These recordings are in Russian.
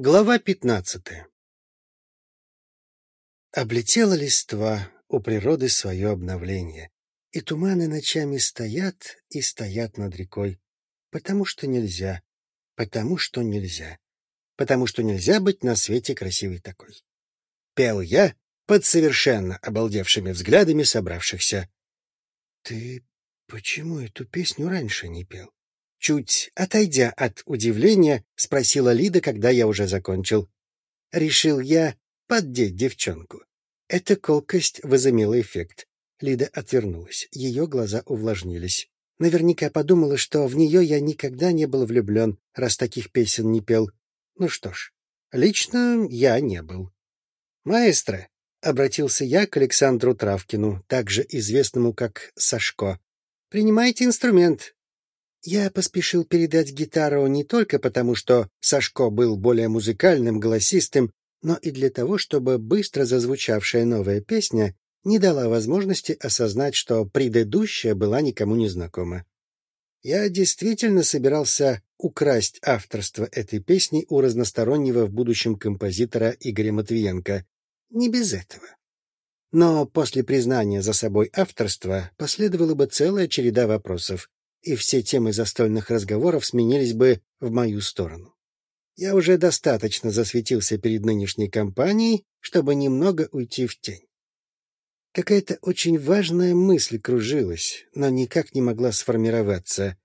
Глава пятнадцатая Облетела листва, у природы свое обновление, и туманы ночами стоят и стоят над рекой, потому что нельзя, потому что нельзя, потому что нельзя быть на свете красивой такой. Пел я под совершенно обалдевшими взглядами собравшихся. — Ты почему эту песню раньше не пел? Чуть отойдя от удивления, спросила Лида, когда я уже закончил. Решил я поддеть девчонку. Эта колкость возымела эффект. Лида отвернулась, ее глаза увлажнились. Наверняка подумала, что в нее я никогда не был влюблен, раз таких песен не пел. Ну что ж, лично я не был. «Маэстро», — обратился я к Александру Травкину, также известному как Сашко, — «принимайте инструмент, я поспешил передать гитару не только потому, что Сашко был более музыкальным, голосистым, но и для того, чтобы быстро зазвучавшая новая песня не дала возможности осознать, что предыдущая была никому не знакома. Я действительно собирался украсть авторство этой песни у разностороннего в будущем композитора Игоря Матвиенко. Не без этого. Но после признания за собой авторства последовала бы целая череда вопросов и все темы застольных разговоров сменились бы в мою сторону. Я уже достаточно засветился перед нынешней компанией, чтобы немного уйти в тень. Какая-то очень важная мысль кружилась, но никак не могла сформироваться.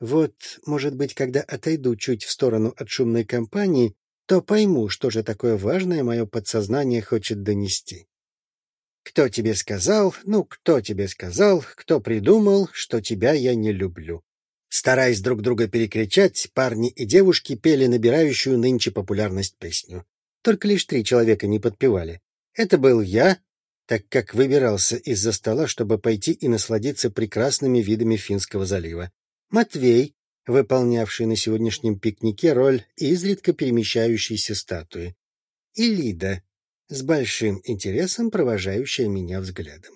Вот, может быть, когда отойду чуть в сторону от шумной компании, то пойму, что же такое важное мое подсознание хочет донести. Кто тебе сказал, ну, кто тебе сказал, кто придумал, что тебя я не люблю? Стараясь друг друга перекричать, парни и девушки пели набирающую нынче популярность песню. Только лишь три человека не подпевали. Это был я, так как выбирался из-за стола, чтобы пойти и насладиться прекрасными видами Финского залива. Матвей, выполнявший на сегодняшнем пикнике роль изредка перемещающейся статуи. И Лида, с большим интересом провожающая меня взглядом.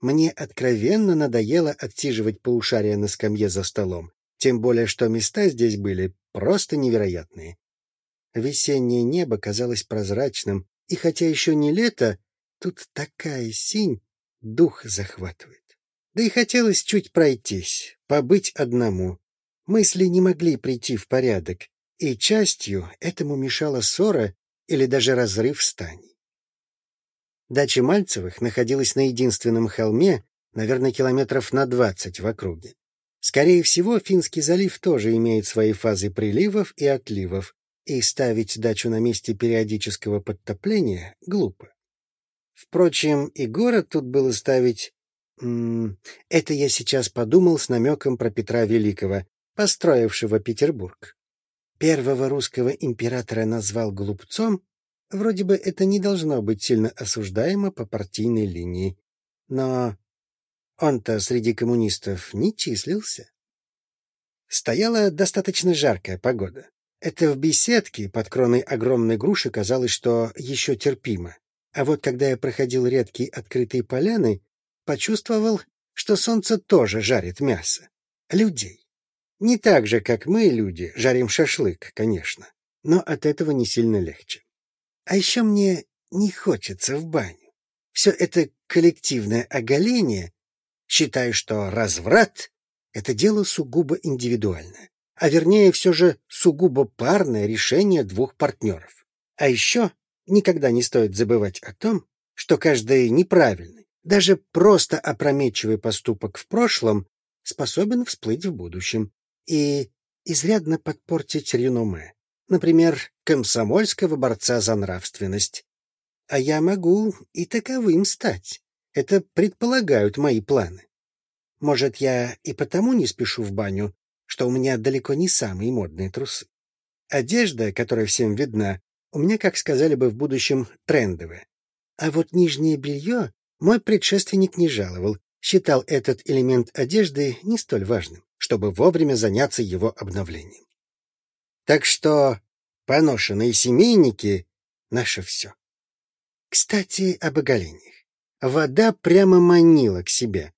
Мне откровенно надоело отсиживать полушария на скамье за столом, тем более что места здесь были просто невероятные. Весеннее небо казалось прозрачным, и хотя еще не лето, тут такая синь, дух захватывает. Да и хотелось чуть пройтись, побыть одному. Мысли не могли прийти в порядок, и частью этому мешала ссора или даже разрыв стани. Дача Мальцевых находилась на единственном холме, наверное, километров на двадцать в округе. Скорее всего, Финский залив тоже имеет свои фазы приливов и отливов, и ставить дачу на месте периодического подтопления глупо. Впрочем, и город тут было ставить... М -м, это я сейчас подумал с намеком про Петра Великого, построившего Петербург. Первого русского императора назвал глупцом, Вроде бы это не должно быть сильно осуждаемо по партийной линии. Но он-то среди коммунистов не числился. Стояла достаточно жаркая погода. Это в беседке под кроной огромной груши казалось, что еще терпимо. А вот когда я проходил редкие открытые поляны, почувствовал, что солнце тоже жарит мясо. Людей. Не так же, как мы, люди, жарим шашлык, конечно, но от этого не сильно легче. А еще мне не хочется в баню. Все это коллективное оголение. Считаю, что разврат — это дело сугубо индивидуальное, а вернее все же сугубо парное решение двух партнеров. А еще никогда не стоит забывать о том, что каждый неправильный, даже просто опрометчивый поступок в прошлом способен всплыть в будущем и изрядно подпортить реноме например, комсомольского борца за нравственность. А я могу и таковым стать. Это предполагают мои планы. Может, я и потому не спешу в баню, что у меня далеко не самые модные трусы. Одежда, которая всем видна, у меня, как сказали бы в будущем, трендовая. А вот нижнее белье мой предшественник не жаловал, считал этот элемент одежды не столь важным, чтобы вовремя заняться его обновлением. Так что поношенные семейники — наше все. Кстати, об оголениях. Вода прямо манила к себе.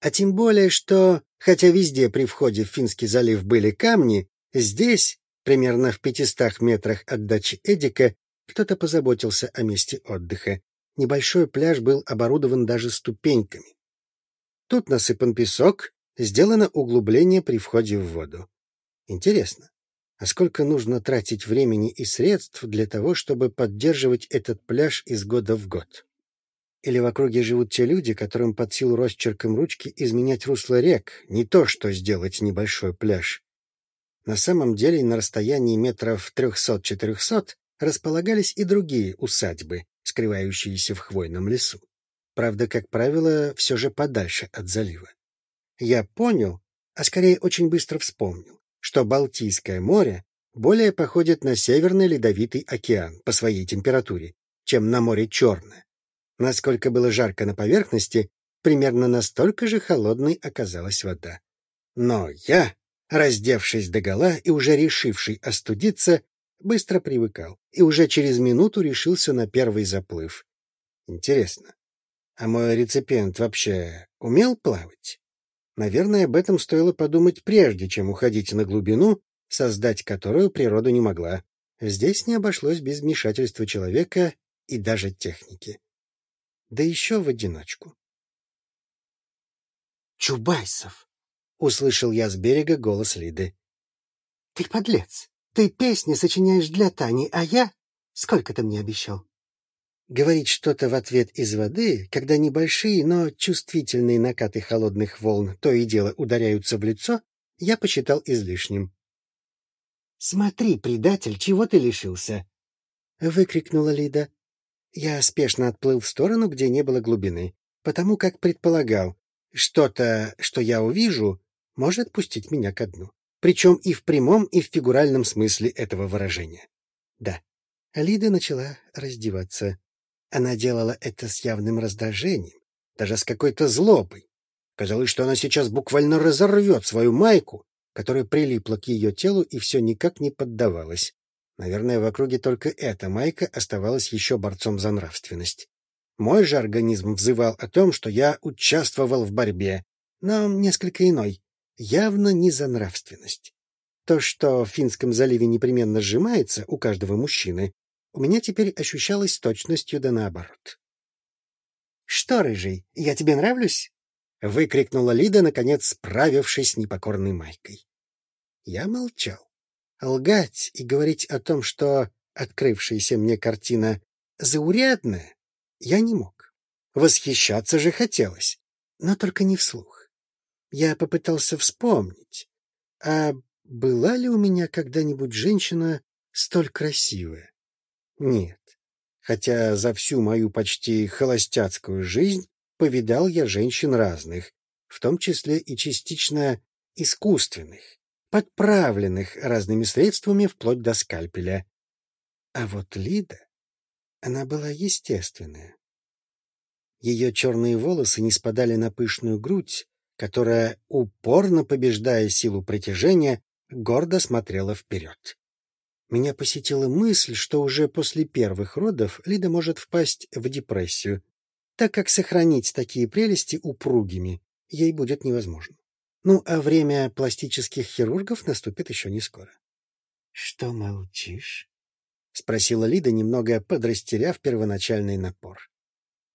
А тем более, что, хотя везде при входе в Финский залив были камни, здесь Примерно в пятистах метрах от дачи Эдика кто-то позаботился о месте отдыха. Небольшой пляж был оборудован даже ступеньками. Тут насыпан песок, сделано углубление при входе в воду. Интересно, а сколько нужно тратить времени и средств для того, чтобы поддерживать этот пляж из года в год? Или в округе живут те люди, которым под силу росчерком ручки изменять русло рек, не то что сделать небольшой пляж? На самом деле на расстоянии метров трехсот-четырехсот располагались и другие усадьбы, скрывающиеся в хвойном лесу. Правда, как правило, все же подальше от залива. Я понял, а скорее очень быстро вспомнил, что Балтийское море более походит на Северный Ледовитый океан по своей температуре, чем на море Черное. Насколько было жарко на поверхности, примерно настолько же холодной оказалась вода. Но я, раздевшись догола и уже решивший остудиться, быстро привыкал и уже через минуту решился на первый заплыв. Интересно, а мой реципиент вообще умел плавать? Наверное, об этом стоило подумать прежде, чем уходить на глубину, создать которую природа не могла. Здесь не обошлось без вмешательства человека и даже техники. Да еще в одиночку. «Чубайсов!» — услышал я с берега голос Лиды. «Ты подлец! Ты песни сочиняешь для Тани, а я... Сколько ты мне обещал?» Говорить что-то в ответ из воды, когда небольшие, но чувствительные накаты холодных волн то и дело ударяются в лицо, я посчитал излишним. «Смотри, предатель, чего ты лишился?» — выкрикнула Лида. Я спешно отплыл в сторону, где не было глубины, потому как предполагал, что-то, что я увижу, может пустить меня ко дну причем и в прямом, и в фигуральном смысле этого выражения. Да, Лида начала раздеваться. Она делала это с явным раздражением, даже с какой-то злобой. Казалось, что она сейчас буквально разорвет свою майку, которая прилипла к ее телу и все никак не поддавалась. Наверное, в округе только эта майка оставалась еще борцом за нравственность. Мой же организм взывал о том, что я участвовал в борьбе, но несколько иной явно не за нравственность. То, что в Финском заливе непременно сжимается у каждого мужчины, у меня теперь ощущалось точностью да наоборот. — Что, рыжий, я тебе нравлюсь? — выкрикнула Лида, наконец справившись с непокорной Майкой. Я молчал. Лгать и говорить о том, что открывшаяся мне картина заурядная, я не мог. Восхищаться же хотелось, но только не вслух. Я попытался вспомнить, а была ли у меня когда-нибудь женщина столь красивая? Нет. Хотя за всю мою почти холостяцкую жизнь повидал я женщин разных, в том числе и частично искусственных, подправленных разными средствами вплоть до скальпеля. А вот Лида, она была естественная. Ее черные волосы не спадали на пышную грудь, которая, упорно побеждая силу притяжения, гордо смотрела вперед. Меня посетила мысль, что уже после первых родов Лида может впасть в депрессию, так как сохранить такие прелести упругими ей будет невозможно. Ну, а время пластических хирургов наступит еще не скоро. — Что молчишь? — спросила Лида, немного подрастеряв первоначальный напор.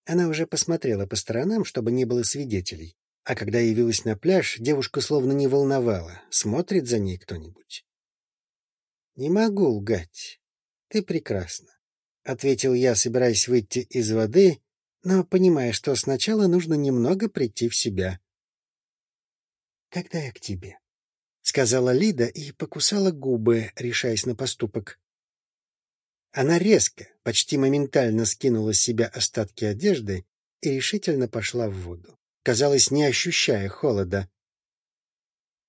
Она уже посмотрела по сторонам, чтобы не было свидетелей, а когда явилась на пляж, девушка словно не волновала, смотрит за ней кто-нибудь. — Не могу лгать. Ты прекрасна, — ответил я, собираясь выйти из воды, но понимая, что сначала нужно немного прийти в себя. — Когда я к тебе? — сказала Лида и покусала губы, решаясь на поступок. Она резко, почти моментально скинула с себя остатки одежды и решительно пошла в воду казалось, не ощущая холода.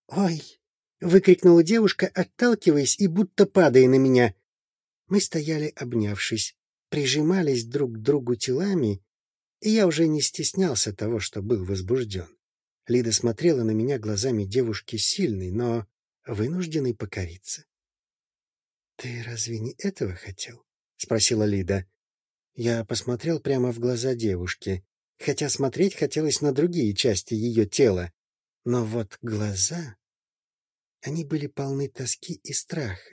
«Ой!» — выкрикнула девушка, отталкиваясь и будто падая на меня. Мы стояли, обнявшись, прижимались друг к другу телами, и я уже не стеснялся того, что был возбужден. Лида смотрела на меня глазами девушки сильной, но вынужденной покориться. — Ты разве не этого хотел? — спросила Лида. Я посмотрел прямо в глаза девушки хотя смотреть хотелось на другие части ее тела. Но вот глаза... Они были полны тоски и страха.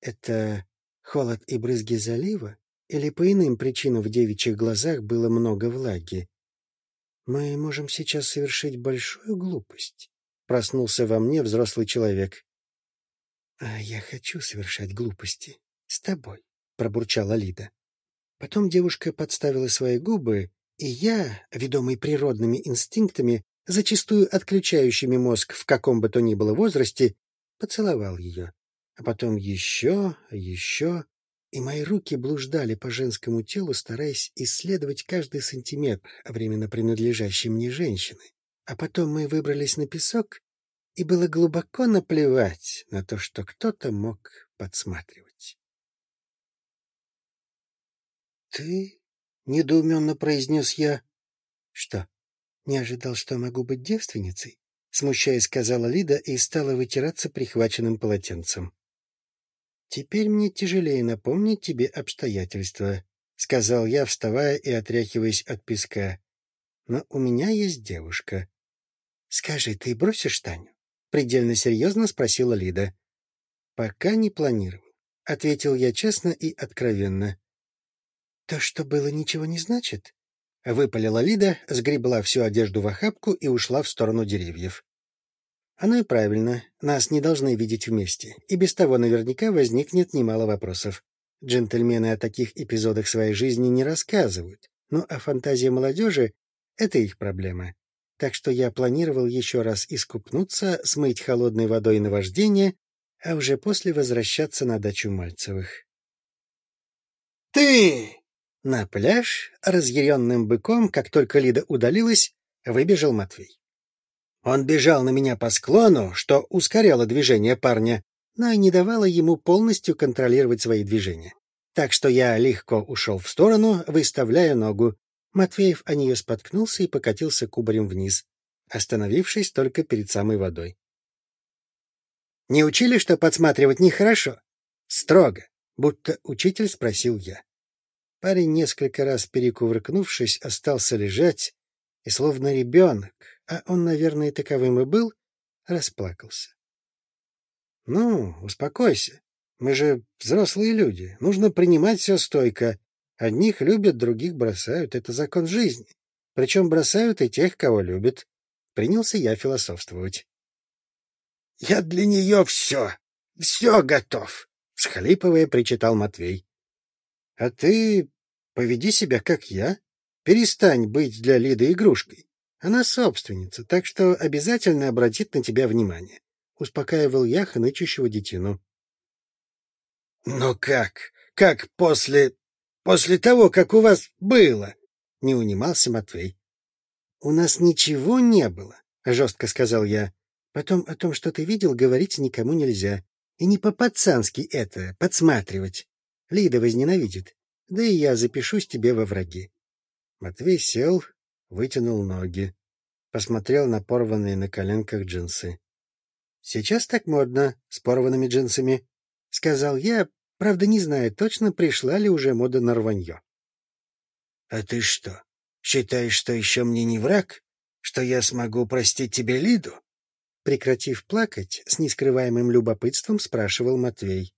Это холод и брызги залива? Или по иным причинам в девичьих глазах было много влаги? Мы можем сейчас совершить большую глупость. Проснулся во мне взрослый человек. — А я хочу совершать глупости. С тобой, — пробурчала Лида. Потом девушка подставила свои губы, и я, ведомый природными инстинктами, зачастую отключающими мозг в каком бы то ни было возрасте, поцеловал ее. А потом еще, еще, и мои руки блуждали по женскому телу, стараясь исследовать каждый сантиметр временно принадлежащей мне женщины. А потом мы выбрались на песок, и было глубоко наплевать на то, что кто-то мог подсматривать. «Ты?» — недоуменно произнес я. «Что, не ожидал, что могу быть девственницей?» — смущаясь, сказала Лида и стала вытираться прихваченным полотенцем. «Теперь мне тяжелее напомнить тебе обстоятельства», — сказал я, вставая и отряхиваясь от песка. «Но у меня есть девушка». «Скажи, ты бросишь Таню?» — предельно серьезно спросила Лида. «Пока не планировал», — ответил я честно и откровенно. «То, что было, ничего не значит?» — выпалила Лида, сгребла всю одежду в охапку и ушла в сторону деревьев. Оно и правильно, нас не должны видеть вместе, и без того наверняка возникнет немало вопросов. Джентльмены о таких эпизодах своей жизни не рассказывают, но а фантазия молодежи — это их проблема. Так что я планировал еще раз искупнуться, смыть холодной водой на вождение, а уже после возвращаться на дачу Мальцевых. «Ты!» На пляж, разъяренным быком, как только Лида удалилась, выбежал Матвей. Он бежал на меня по склону, что ускоряло движение парня, но и не давало ему полностью контролировать свои движения. Так что я легко ушел в сторону, выставляя ногу. Матвеев о нее споткнулся и покатился кубарем вниз, остановившись только перед самой водой. «Не учили, что подсматривать нехорошо?» «Строго», будто учитель спросил я. Парень, несколько раз перекувыркнувшись, остался лежать, и словно ребенок, а он, наверное, таковым и был, расплакался. — Ну, успокойся. Мы же взрослые люди. Нужно принимать все стойко. Одних любят, других бросают. Это закон жизни. Причем бросают и тех, кого любят. Принялся я философствовать. — Я для нее все, все готов, — схлипывая, причитал Матвей. — А ты поведи себя, как я. Перестань быть для Лиды игрушкой. Она собственница, так что обязательно обратит на тебя внимание. Успокаивал я хнычущего детину. — Но как? Как после... после того, как у вас было? — не унимался Матвей. — У нас ничего не было, — жестко сказал я. Потом о том, что ты видел, говорить никому нельзя. И не по-пацански это, подсматривать. Лида возненавидит. Да и я запишусь тебе во враги. Матвей сел, вытянул ноги, посмотрел на порванные на коленках джинсы. — Сейчас так модно, с порванными джинсами, — сказал я, правда, не знаю точно, пришла ли уже мода на рванье. — А ты что, считаешь, что еще мне не враг? Что я смогу простить тебе Лиду? Прекратив плакать, с нескрываемым любопытством спрашивал Матвей.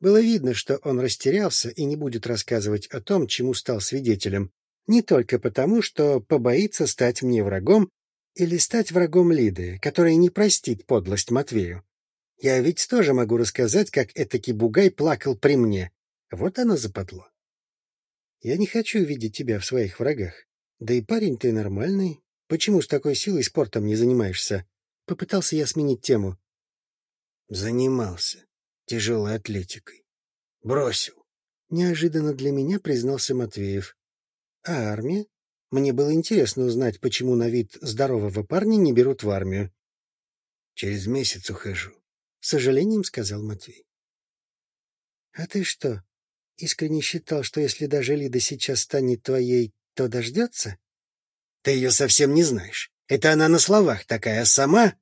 Было видно, что он растерялся и не будет рассказывать о том, чему стал свидетелем, не только потому, что побоится стать мне врагом или стать врагом Лиды, которая не простит подлость Матвею. Я ведь тоже могу рассказать, как этакий бугай плакал при мне. Вот оно западло. Я не хочу видеть тебя в своих врагах. Да и парень ты нормальный. Почему с такой силой спортом не занимаешься? Попытался я сменить тему. Занимался тяжелой атлетикой. Бросил. Неожиданно для меня признался Матвеев. А армия? Мне было интересно узнать, почему на вид здорового парня не берут в армию. Через месяц ухожу. С сожалением сказал Матвей. А ты что, искренне считал, что если даже Лида сейчас станет твоей, то дождется? Ты ее совсем не знаешь. Это она на словах такая, а сама...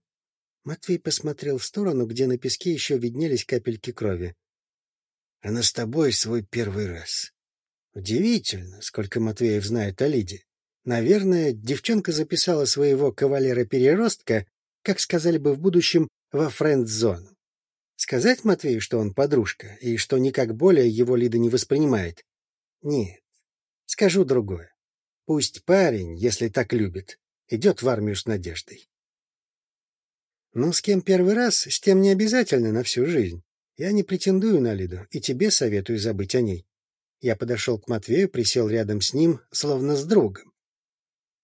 Матвей посмотрел в сторону, где на песке еще виднелись капельки крови. — Она с тобой свой первый раз. Удивительно, сколько Матвеев знает о Лиде. Наверное, девчонка записала своего кавалера-переростка, как сказали бы в будущем, во френд-зону. Сказать Матвею, что он подружка, и что никак более его Лида не воспринимает? Нет. Скажу другое. Пусть парень, если так любит, идет в армию с надеждой. Но с кем первый раз, с тем не обязательно на всю жизнь. Я не претендую на Лиду, и тебе советую забыть о ней. Я подошел к Матвею, присел рядом с ним, словно с другом.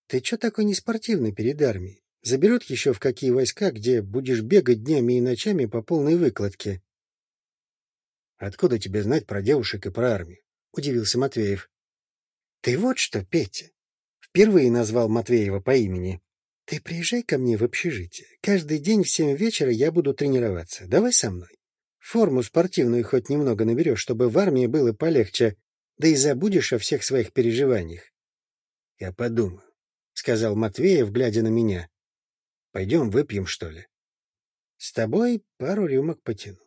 Ты что такой неспортивный перед армией? Заберут еще в какие войска, где будешь бегать днями и ночами по полной выкладке. — Откуда тебе знать про девушек и про армию? — удивился Матвеев. — Ты вот что, Петя. Впервые назвал Матвеева по имени. Ты приезжай ко мне в общежитие. Каждый день в семь вечера я буду тренироваться. Давай со мной. Форму спортивную хоть немного наберешь, чтобы в армии было полегче, да и забудешь о всех своих переживаниях. — Я подумаю, — сказал Матвеев, глядя на меня. — Пойдем выпьем, что ли? — С тобой пару рюмок потяну.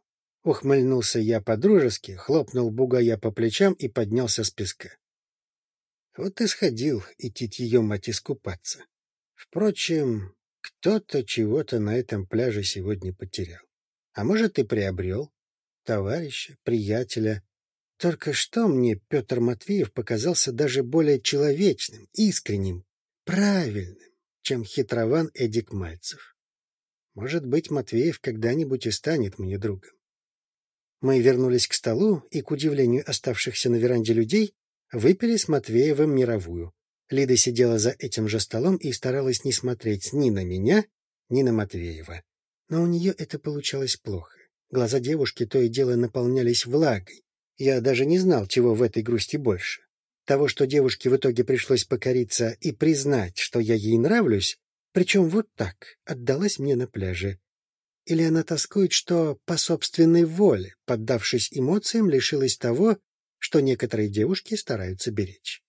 Ухмыльнулся я по-дружески, хлопнул бугая по плечам и поднялся с песка. Вот и сходил идти ее мать искупаться. Впрочем, кто-то чего-то на этом пляже сегодня потерял. А может, и приобрел. Товарища, приятеля. Только что мне Петр Матвеев показался даже более человечным, искренним, правильным, чем хитрован Эдик Мальцев. Может быть, Матвеев когда-нибудь и станет мне другом. Мы вернулись к столу и, к удивлению оставшихся на веранде людей, выпили с Матвеевым мировую, Лида сидела за этим же столом и старалась не смотреть ни на меня, ни на Матвеева. Но у нее это получалось плохо. Глаза девушки то и дело наполнялись влагой. Я даже не знал, чего в этой грусти больше. Того, что девушке в итоге пришлось покориться и признать, что я ей нравлюсь, причем вот так, отдалась мне на пляже. Или она тоскует, что по собственной воле, поддавшись эмоциям, лишилась того, что некоторые девушки стараются беречь.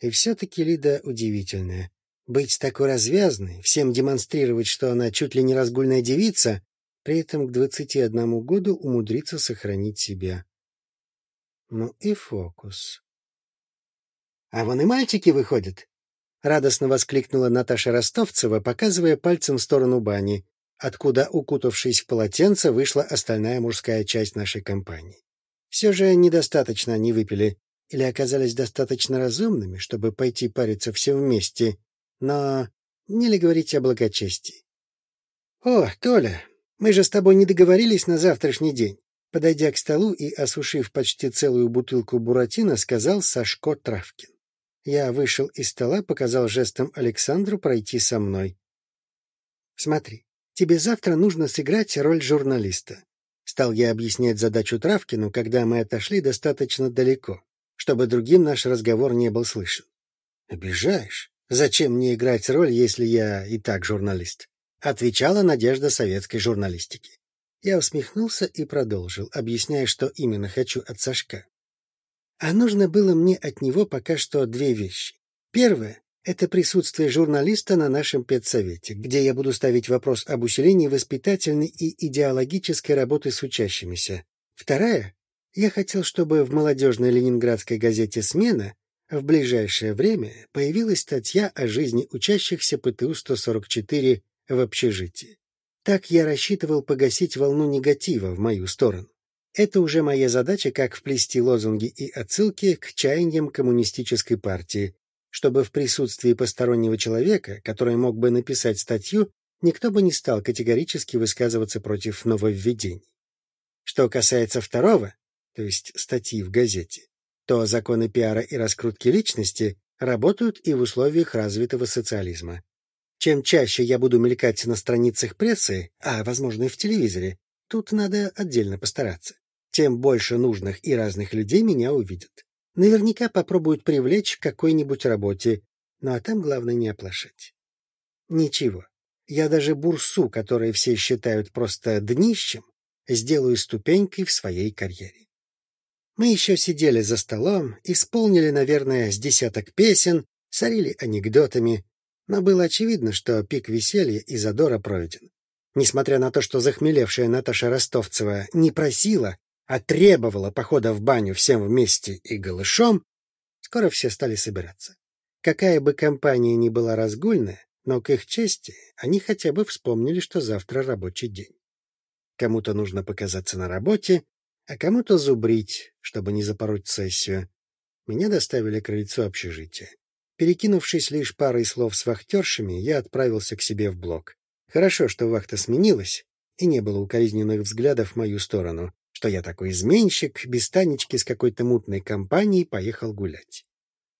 И все-таки Лида удивительная. Быть такой развязной, всем демонстрировать, что она чуть ли не разгульная девица, при этом к двадцати одному году умудриться сохранить себя. Ну и фокус. — А вон и мальчики выходят! — радостно воскликнула Наташа Ростовцева, показывая пальцем в сторону бани, откуда, укутавшись в полотенце, вышла остальная мужская часть нашей компании. Все же недостаточно они выпили или оказались достаточно разумными, чтобы пойти париться все вместе, но не ли говорить о благочестии? — О, Толя, мы же с тобой не договорились на завтрашний день. Подойдя к столу и осушив почти целую бутылку буратино, сказал Сашко Травкин. Я вышел из стола, показал жестом Александру пройти со мной. — Смотри, тебе завтра нужно сыграть роль журналиста. Стал я объяснять задачу Травкину, когда мы отошли достаточно далеко чтобы другим наш разговор не был слышен. «Обижаешь? Зачем мне играть роль, если я и так журналист?» — отвечала Надежда советской журналистики. Я усмехнулся и продолжил, объясняя, что именно хочу от Сашка. А нужно было мне от него пока что две вещи. Первое — это присутствие журналиста на нашем педсовете, где я буду ставить вопрос об усилении воспитательной и идеологической работы с учащимися. Вторая я хотел, чтобы в молодежной ленинградской газете «Смена» в ближайшее время появилась статья о жизни учащихся ПТУ-144 в общежитии. Так я рассчитывал погасить волну негатива в мою сторону. Это уже моя задача, как вплести лозунги и отсылки к чаяниям коммунистической партии, чтобы в присутствии постороннего человека, который мог бы написать статью, никто бы не стал категорически высказываться против нововведений. Что касается второго, то есть статьи в газете, то законы пиара и раскрутки личности работают и в условиях развитого социализма. Чем чаще я буду мелькать на страницах прессы, а, возможно, и в телевизоре, тут надо отдельно постараться, тем больше нужных и разных людей меня увидят. Наверняка попробуют привлечь к какой-нибудь работе, ну а там главное не оплошать. Ничего, я даже бурсу, которую все считают просто днищем, сделаю ступенькой в своей карьере. Мы еще сидели за столом, исполнили, наверное, с десяток песен, сорили анекдотами, но было очевидно, что пик веселья и задора пройден. Несмотря на то, что захмелевшая Наташа Ростовцева не просила, а требовала похода в баню всем вместе и голышом, скоро все стали собираться. Какая бы компания ни была разгульная, но к их чести они хотя бы вспомнили, что завтра рабочий день. Кому-то нужно показаться на работе, а кому-то зубрить, чтобы не запороть сессию. Меня доставили к крыльцу общежития. Перекинувшись лишь парой слов с вахтершами, я отправился к себе в блок. Хорошо, что вахта сменилась, и не было укоризненных взглядов в мою сторону, что я такой изменщик, без Танечки с какой-то мутной компанией поехал гулять.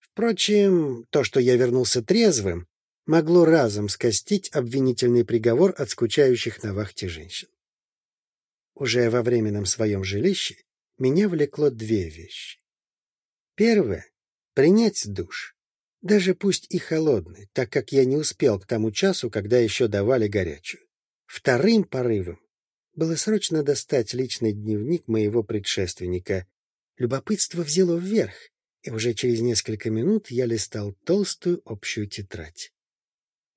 Впрочем, то, что я вернулся трезвым, могло разом скостить обвинительный приговор от скучающих на вахте женщин. Уже во временном своем жилище меня влекло две вещи. Первое — принять душ, даже пусть и холодный, так как я не успел к тому часу, когда еще давали горячую. Вторым порывом было срочно достать личный дневник моего предшественника. Любопытство взяло вверх, и уже через несколько минут я листал толстую общую тетрадь.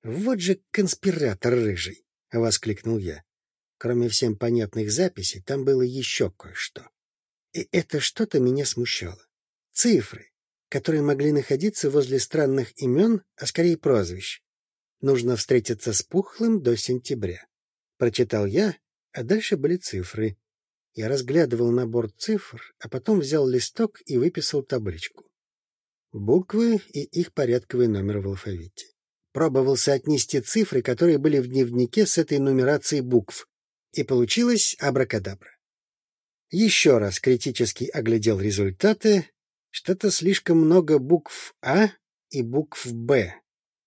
«Вот же конспиратор рыжий!» — воскликнул я. Кроме всем понятных записей, там было еще кое-что. И это что-то меня смущало. Цифры, которые могли находиться возле странных имен, а скорее прозвищ. Нужно встретиться с Пухлым до сентября. Прочитал я, а дальше были цифры. Я разглядывал набор цифр, а потом взял листок и выписал табличку. Буквы и их порядковый номер в алфавите. Пробовал соотнести цифры, которые были в дневнике с этой нумерацией букв, и получилось абракадабра. Еще раз критически оглядел результаты. Что-то слишком много букв «А» и букв «Б».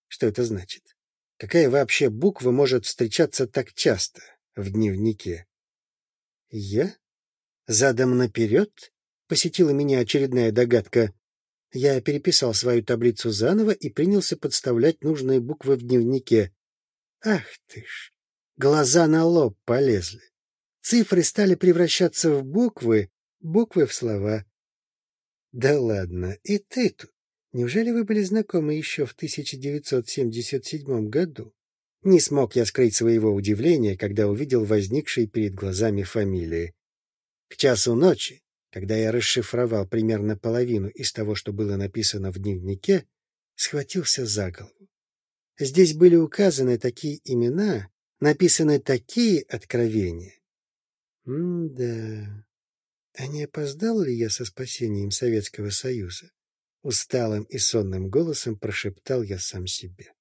Что это значит? Какая вообще буква может встречаться так часто в дневнике? Я? Задом наперед? Посетила меня очередная догадка. Я переписал свою таблицу заново и принялся подставлять нужные буквы в дневнике. Ах ты ж! Глаза на лоб полезли. Цифры стали превращаться в буквы, буквы в слова. Да ладно, и ты тут. Неужели вы были знакомы еще в 1977 году? Не смог я скрыть своего удивления, когда увидел возникшие перед глазами фамилии. К часу ночи, когда я расшифровал примерно половину из того, что было написано в дневнике, схватился за голову. Здесь были указаны такие имена, написаны такие откровения. М-да. А не опоздал ли я со спасением Советского Союза? Усталым и сонным голосом прошептал я сам себе.